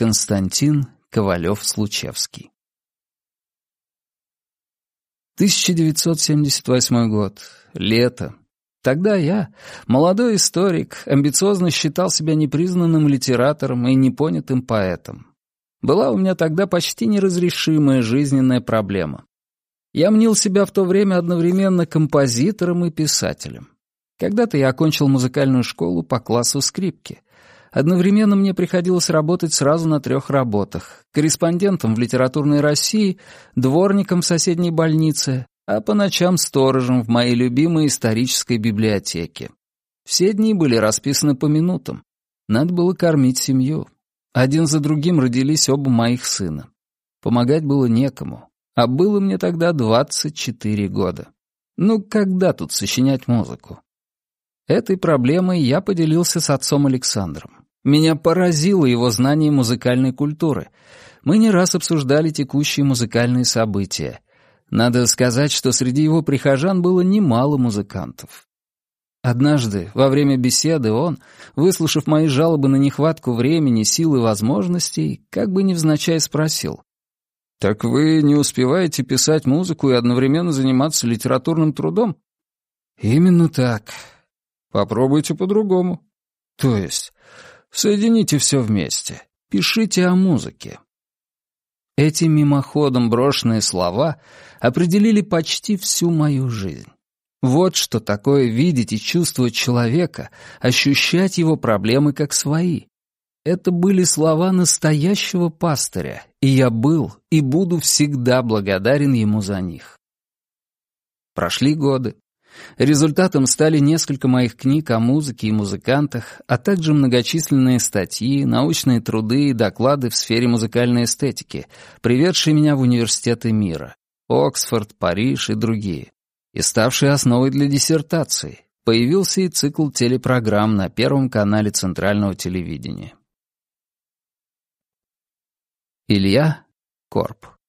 Константин Ковалев-Случевский 1978 год. Лето. Тогда я, молодой историк, амбициозно считал себя непризнанным литератором и непонятым поэтом. Была у меня тогда почти неразрешимая жизненная проблема. Я мнил себя в то время одновременно композитором и писателем. Когда-то я окончил музыкальную школу по классу скрипки. Одновременно мне приходилось работать сразу на трех работах. Корреспондентом в литературной России, дворником в соседней больнице, а по ночам сторожем в моей любимой исторической библиотеке. Все дни были расписаны по минутам. Надо было кормить семью. Один за другим родились оба моих сына. Помогать было некому. А было мне тогда 24 года. Ну, когда тут сочинять музыку? Этой проблемой я поделился с отцом Александром. Меня поразило его знание музыкальной культуры. Мы не раз обсуждали текущие музыкальные события — надо сказать, что среди его прихожан было немало музыкантов. Однажды, во время беседы, он, выслушав мои жалобы на нехватку времени, сил и возможностей, как бы невзначай спросил. «Так вы не успеваете писать музыку и одновременно заниматься литературным трудом?» «Именно так. Попробуйте по-другому. То есть, соедините все вместе. Пишите о музыке. Эти мимоходом брошенные слова определили почти всю мою жизнь. Вот что такое видеть и чувствовать человека, ощущать его проблемы как свои. Это были слова настоящего пастыря, и я был и буду всегда благодарен ему за них. Прошли годы. Результатом стали несколько моих книг о музыке и музыкантах, а также многочисленные статьи, научные труды и доклады в сфере музыкальной эстетики, приведшие меня в университеты мира — Оксфорд, Париж и другие, и ставшие основой для диссертации. Появился и цикл телепрограмм на Первом канале Центрального телевидения. Илья Корп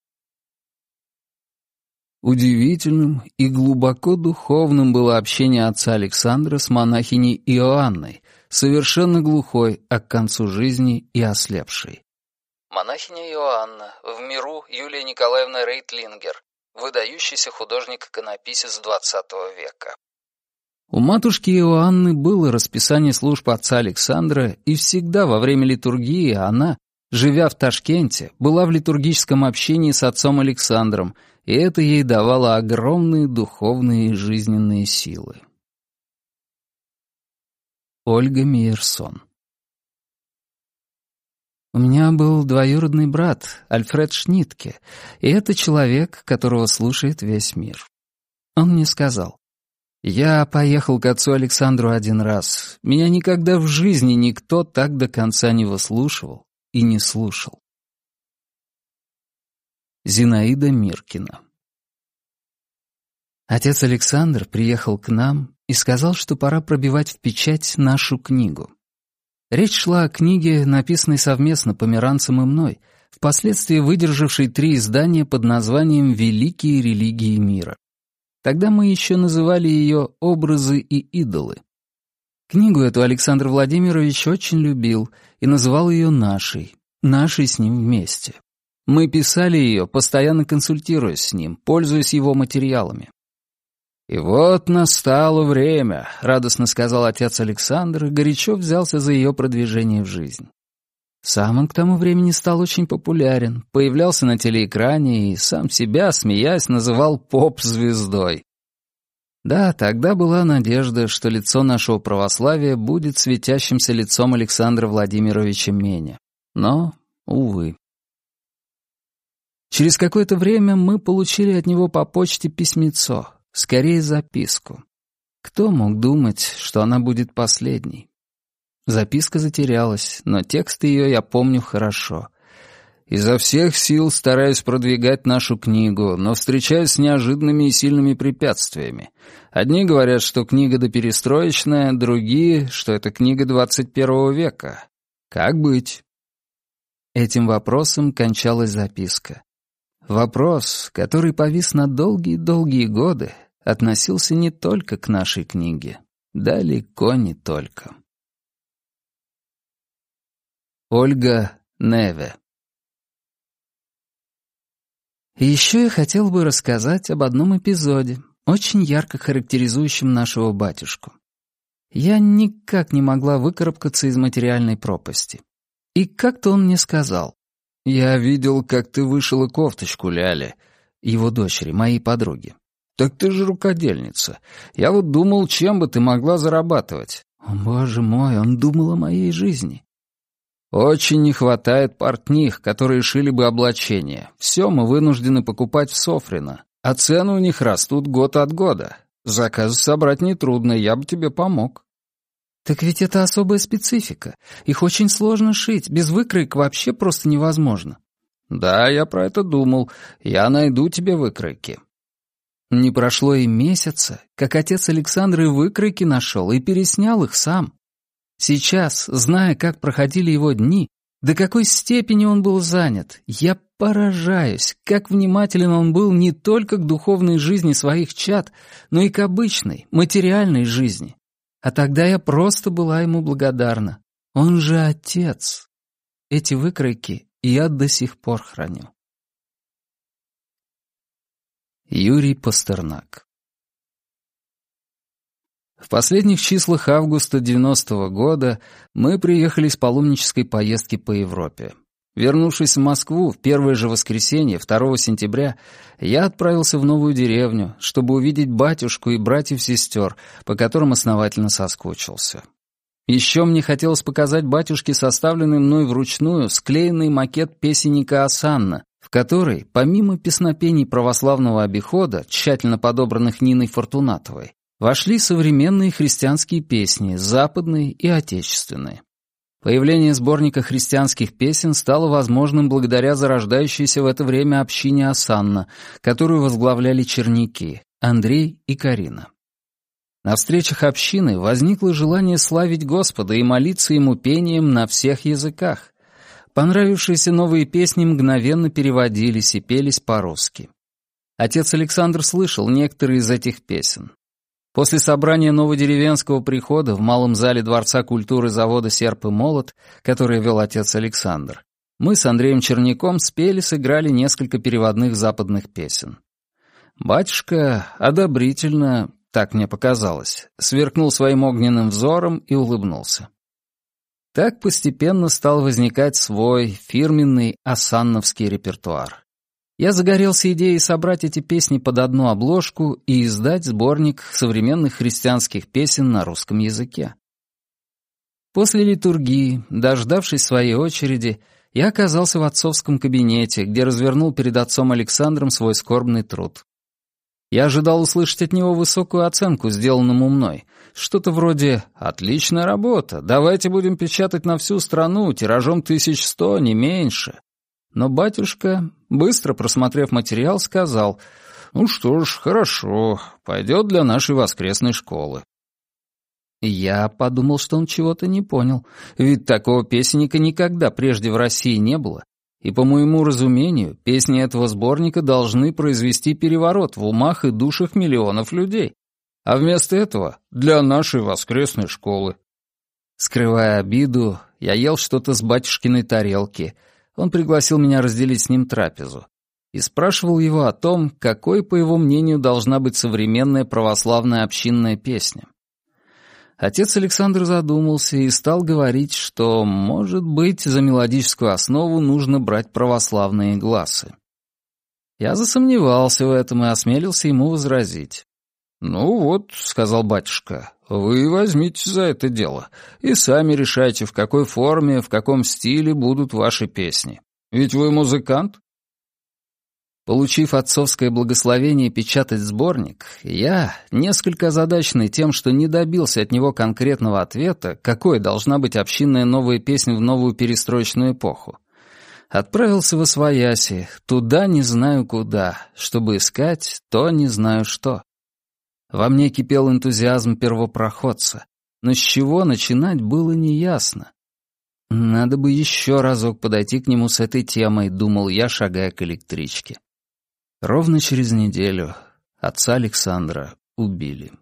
Удивительным и глубоко духовным было общение отца Александра с монахиней Иоанной, совершенно глухой, а к концу жизни и ослепшей. Монахиня Иоанна, в миру Юлия Николаевна Рейтлингер, выдающийся художник-иконописец XX века. У матушки Иоанны было расписание служб отца Александра, и всегда во время литургии она, живя в Ташкенте, была в литургическом общении с отцом Александром — и это ей давало огромные духовные и жизненные силы. Ольга Мейерсон У меня был двоюродный брат, Альфред Шнитке, и это человек, которого слушает весь мир. Он мне сказал, «Я поехал к отцу Александру один раз. Меня никогда в жизни никто так до конца не выслушивал и не слушал. Зинаида Миркина Отец Александр приехал к нам и сказал, что пора пробивать в печать нашу книгу. Речь шла о книге, написанной совместно померанцем и мной, впоследствии выдержавшей три издания под названием «Великие религии мира». Тогда мы еще называли ее «Образы и идолы». Книгу эту Александр Владимирович очень любил и называл ее нашей, нашей с ним вместе. Мы писали ее, постоянно консультируясь с ним, пользуясь его материалами. «И вот настало время», — радостно сказал отец Александр и горячо взялся за ее продвижение в жизнь. Сам он к тому времени стал очень популярен, появлялся на телеэкране и сам себя, смеясь, называл поп-звездой. Да, тогда была надежда, что лицо нашего православия будет светящимся лицом Александра Владимировича Меня. Но, увы. Через какое-то время мы получили от него по почте письмецо, скорее записку. Кто мог думать, что она будет последней? Записка затерялась, но текст ее я помню хорошо. Изо всех сил стараюсь продвигать нашу книгу, но встречаюсь с неожиданными и сильными препятствиями. Одни говорят, что книга доперестроечная, другие, что это книга 21 века. Как быть? Этим вопросом кончалась записка. Вопрос, который повис на долгие-долгие годы, относился не только к нашей книге, далеко не только. Ольга Неве. Еще я хотел бы рассказать об одном эпизоде, очень ярко характеризующем нашего батюшку. Я никак не могла выкарабкаться из материальной пропасти. И как-то он мне сказал. «Я видел, как ты вышила кофточку Ляли, его дочери, моей подруги. Так ты же рукодельница. Я вот думал, чем бы ты могла зарабатывать. О, боже мой, он думал о моей жизни. Очень не хватает портних, которые шили бы облачение. Все мы вынуждены покупать в Софрино, а цены у них растут год от года. Заказы собрать нетрудно, я бы тебе помог. Так ведь это особая специфика. Их очень сложно шить, без выкроек вообще просто невозможно. Да, я про это думал. Я найду тебе выкройки. Не прошло и месяца, как отец Александры выкройки нашел и переснял их сам. Сейчас, зная, как проходили его дни, до какой степени он был занят, я поражаюсь, как внимателен он был не только к духовной жизни своих чад, но и к обычной, материальной жизни. А тогда я просто была ему благодарна. Он же отец. Эти выкройки я до сих пор храню. Юрий Пастернак В последних числах августа 90-го года мы приехали с паломнической поездки по Европе. Вернувшись в Москву в первое же воскресенье, 2 сентября, я отправился в новую деревню, чтобы увидеть батюшку и братьев-сестер, по которым основательно соскучился. Еще мне хотелось показать батюшке составленный мной вручную склеенный макет песенника Асанна, в который, помимо песнопений православного обихода, тщательно подобранных Ниной Фортунатовой, вошли современные христианские песни, западные и отечественные. Появление сборника христианских песен стало возможным благодаря зарождающейся в это время общине Асанна, которую возглавляли черники Андрей и Карина. На встречах общины возникло желание славить Господа и молиться Ему пением на всех языках. Понравившиеся новые песни мгновенно переводились и пелись по-русски. Отец Александр слышал некоторые из этих песен. После собрания новодеревенского прихода в малом зале Дворца культуры завода «Серп и молот», который вел отец Александр, мы с Андреем Черняком спели, сыграли несколько переводных западных песен. Батюшка одобрительно, так мне показалось, сверкнул своим огненным взором и улыбнулся. Так постепенно стал возникать свой фирменный осанновский репертуар я загорелся идеей собрать эти песни под одну обложку и издать сборник современных христианских песен на русском языке. После литургии, дождавшись своей очереди, я оказался в отцовском кабинете, где развернул перед отцом Александром свой скорбный труд. Я ожидал услышать от него высокую оценку, сделанному мной. Что-то вроде «Отличная работа, давайте будем печатать на всю страну, тиражом тысяч сто, не меньше». Но батюшка, быстро просмотрев материал, сказал, «Ну что ж, хорошо, пойдет для нашей воскресной школы». Я подумал, что он чего-то не понял, ведь такого песенника никогда прежде в России не было, и, по моему разумению, песни этого сборника должны произвести переворот в умах и душах миллионов людей. А вместо этого — для нашей воскресной школы. Скрывая обиду, я ел что-то с батюшкиной тарелки — он пригласил меня разделить с ним трапезу и спрашивал его о том, какой, по его мнению, должна быть современная православная общинная песня. Отец Александр задумался и стал говорить, что, может быть, за мелодическую основу нужно брать православные гласы. Я засомневался в этом и осмелился ему возразить. «Ну вот», — сказал батюшка, — «вы возьмите за это дело и сами решайте, в какой форме, в каком стиле будут ваши песни. Ведь вы музыкант». Получив отцовское благословение печатать сборник, я, несколько озадаченный тем, что не добился от него конкретного ответа, какой должна быть общинная новая песня в новую перестроечную эпоху, отправился в Освояси, туда не знаю куда, чтобы искать то не знаю что. Во мне кипел энтузиазм первопроходца, но с чего начинать было неясно. Надо бы еще разок подойти к нему с этой темой, думал я, шагая к электричке. Ровно через неделю отца Александра убили.